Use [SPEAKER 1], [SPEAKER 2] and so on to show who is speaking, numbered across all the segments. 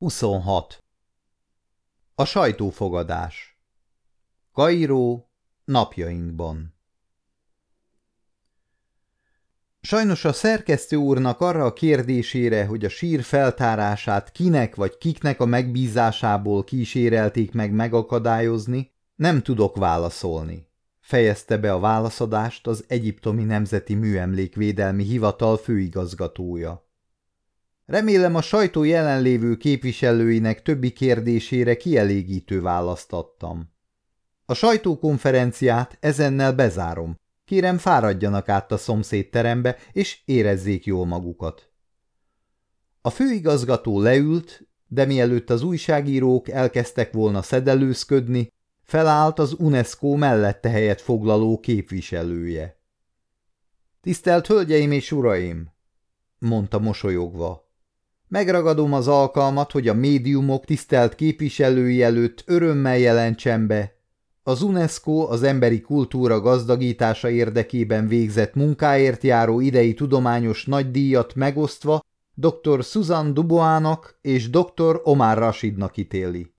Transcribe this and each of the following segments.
[SPEAKER 1] 26. A sajtófogadás Kairó napjainkban Sajnos a szerkesztő úrnak arra a kérdésére, hogy a sír feltárását kinek vagy kiknek a megbízásából kísérelték meg megakadályozni, nem tudok válaszolni. Fejezte be a válaszadást az Egyiptomi Nemzeti Műemlékvédelmi Hivatal főigazgatója. Remélem a sajtó jelenlévő képviselőinek többi kérdésére kielégítő választ adtam. A sajtókonferenciát ezennel bezárom. Kérem, fáradjanak át a szomszédterembe, és érezzék jól magukat. A főigazgató leült, de mielőtt az újságírók elkezdtek volna szedelőzködni, felállt az UNESCO mellette helyet foglaló képviselője. Tisztelt Hölgyeim és Uraim! mondta mosolyogva. Megragadom az alkalmat, hogy a médiumok tisztelt képviselői előtt örömmel jelentsem be. Az UNESCO az emberi kultúra gazdagítása érdekében végzett munkáért járó idei tudományos nagydíjat megosztva dr. Susan Duboának és dr. Omar Rashidnak ítéli.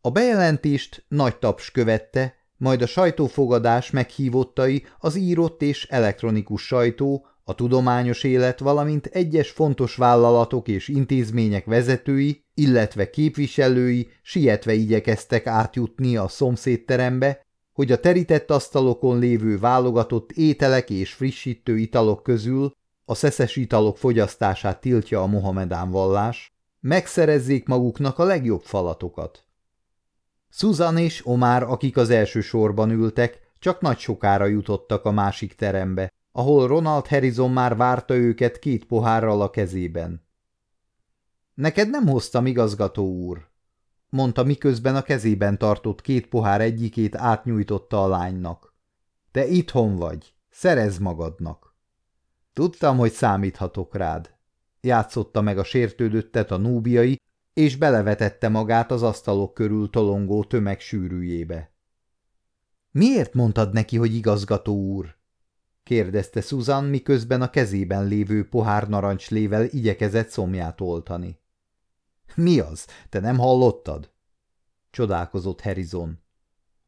[SPEAKER 1] A bejelentést nagy taps követte, majd a sajtófogadás meghívottai az írott és elektronikus sajtó, a tudományos élet, valamint egyes fontos vállalatok és intézmények vezetői, illetve képviselői sietve igyekeztek átjutni a szomszédterembe, hogy a terített asztalokon lévő válogatott ételek és frissítő italok közül a szeszes italok fogyasztását tiltja a Mohamedán vallás, megszerezzék maguknak a legjobb falatokat. Susan és Omar, akik az első sorban ültek, csak nagy sokára jutottak a másik terembe, ahol Ronald Harrison már várta őket két pohárral a kezében. Neked nem hoztam, igazgató úr, mondta miközben a kezében tartott két pohár egyikét átnyújtotta a lánynak. Te itthon vagy, szerez magadnak. Tudtam, hogy számíthatok rád. Játszotta meg a sértődöttet a núbiai, és belevetette magát az asztalok körül tolongó tömeg sűrűjébe. Miért mondtad neki, hogy igazgató úr? Kérdezte Susan, miközben a kezében lévő pohár narancslével igyekezett szomját oltani. Mi az? Te nem hallottad? csodálkozott Harrison.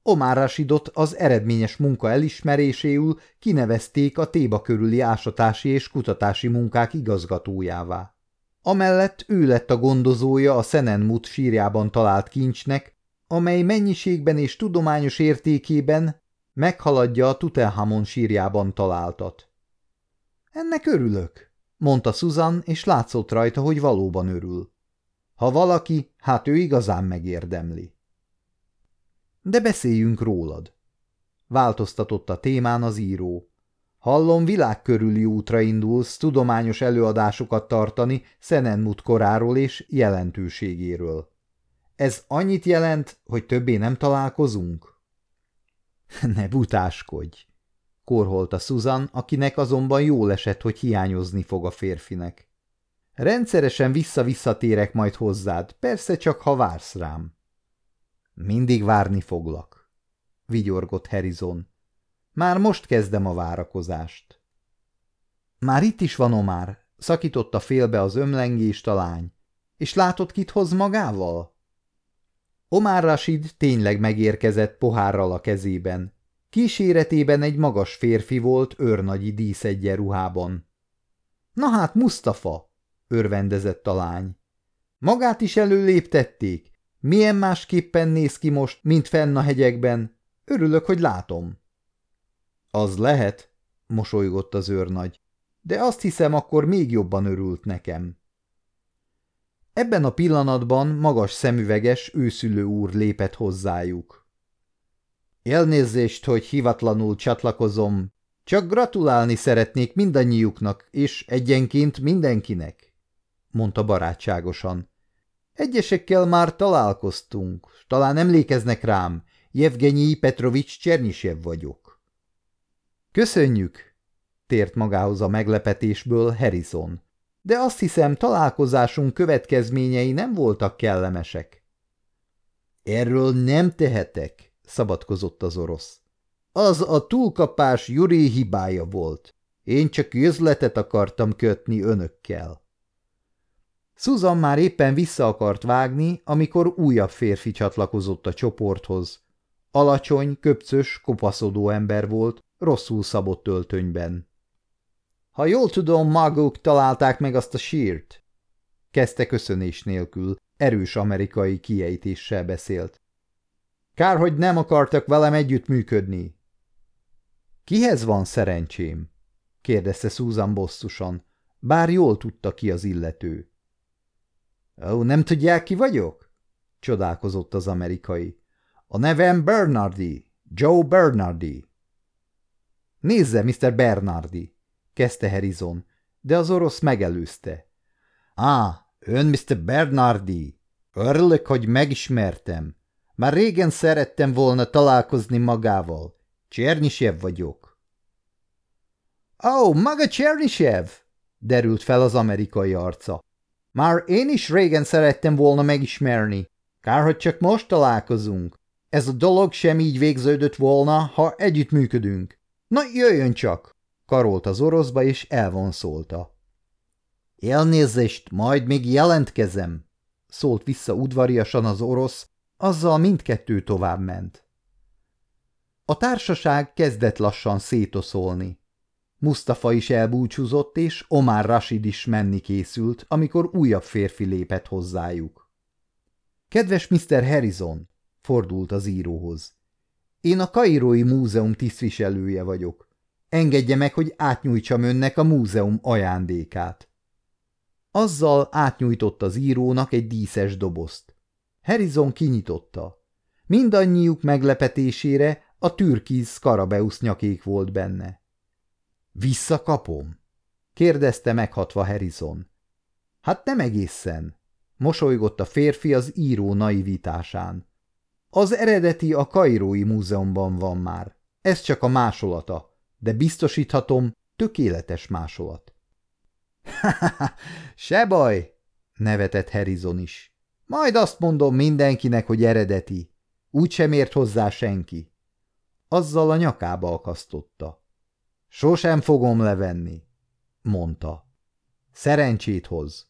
[SPEAKER 1] Omar Rashidot az eredményes munka elismeréséül kinevezték a téba körüli ásatási és kutatási munkák igazgatójává. Amellett ő lett a gondozója a Szenenmut sírjában talált kincsnek, amely mennyiségben és tudományos értékében meghaladja a Tutelhamon sírjában találtat. Ennek örülök, mondta Susan, és látszott rajta, hogy valóban örül. Ha valaki, hát ő igazán megérdemli. De beszéljünk rólad. Változtatott a témán az író. Hallom, világkörüli útra indulsz tudományos előadásokat tartani Szenenmut koráról és jelentőségéről. Ez annyit jelent, hogy többé nem találkozunk? Ne butáskodj! korholta Susan, akinek azonban jól esett, hogy hiányozni fog a férfinek. Rendszeresen vissza-visszatérek majd hozzád, persze csak ha vársz rám. Mindig várni foglak, vigyorgott Harrison. Már most kezdem a várakozást. Már itt is van Omar, szakította félbe az ömlengést a lány. És látod, kit hoz magával? Omar Rashid tényleg megérkezett pohárral a kezében. Kíséretében egy magas férfi volt őrnagyi díszegyenruhában. Na hát, Mustafa, örvendezett a lány. Magát is előléptették. Milyen másképpen néz ki most, mint fenn a hegyekben? Örülök, hogy látom. Az lehet, mosolygott az őrnagy, de azt hiszem, akkor még jobban örült nekem. Ebben a pillanatban magas szemüveges őszülő úr lépett hozzájuk. Elnézést, hogy hivatlanul csatlakozom, csak gratulálni szeretnék mindannyiuknak, és egyenként mindenkinek, mondta barátságosan. Egyesekkel már találkoztunk, talán emlékeznek rám, Jevgenyi Petrovics Csernyisev vagyok. Köszönjük, tért magához a meglepetésből Harrison de azt hiszem találkozásunk következményei nem voltak kellemesek. Erről nem tehetek, szabadkozott az orosz. Az a túlkapás Juri hibája volt. Én csak üzletet akartam kötni önökkel. Susan már éppen vissza akart vágni, amikor újabb férfi csatlakozott a csoporthoz. Alacsony, köpcös, kopaszodó ember volt, rosszul szabott öltönyben. Ha jól tudom, maguk találták meg azt a sírt. Kezdte köszönés nélkül, erős amerikai kiejtéssel beszélt. Kár, hogy nem akartak velem együttműködni. Kihez van szerencsém? kérdezte Susan bosszusan, bár jól tudta ki az illető. Ó, nem tudják, ki vagyok? csodálkozott az amerikai. A nevem Bernardi, Joe Bernardi. Nézze, Mr. Bernardi, kezdte Harrison, de az orosz megelőzte. Á, ön Mr. Bernardi, örülök, hogy megismertem. Már régen szerettem volna találkozni magával. Csernisev vagyok. Ó, oh, maga Csernisev! derült fel az amerikai arca. Már én is régen szerettem volna megismerni. Kár, hogy csak most találkozunk. Ez a dolog sem így végződött volna, ha együttműködünk. Na, jöjjön csak! Karolt az oroszba, és elvonszolta. Elnézést, majd még jelentkezem, szólt vissza udvariasan az orosz, azzal mindkettő tovább ment. A társaság kezdett lassan szétoszolni. Mustafa is elbúcsúzott, és Omar Rashid is menni készült, amikor újabb férfi lépett hozzájuk. Kedves Mr. Harrison, fordult az íróhoz. Én a Kairói Múzeum tisztviselője vagyok. Engedje meg, hogy átnyújtsam önnek a múzeum ajándékát. Azzal átnyújtott az írónak egy díszes dobozt. Harrison kinyitotta. Mindannyiuk meglepetésére a türkiz Skarabeusz nyakék volt benne. Visszakapom? kérdezte meghatva Harrison. Hát nem egészen, mosolygott a férfi az író naivitásán. Az eredeti a Kairói Múzeumban van már. Ez csak a másolata, de biztosíthatom, tökéletes másolat. – Se baj! – nevetett Harrison is. – Majd azt mondom mindenkinek, hogy eredeti. Úgy sem ért hozzá senki. Azzal a nyakába akasztotta. – Sosem fogom levenni – mondta. – Szerencsét hoz!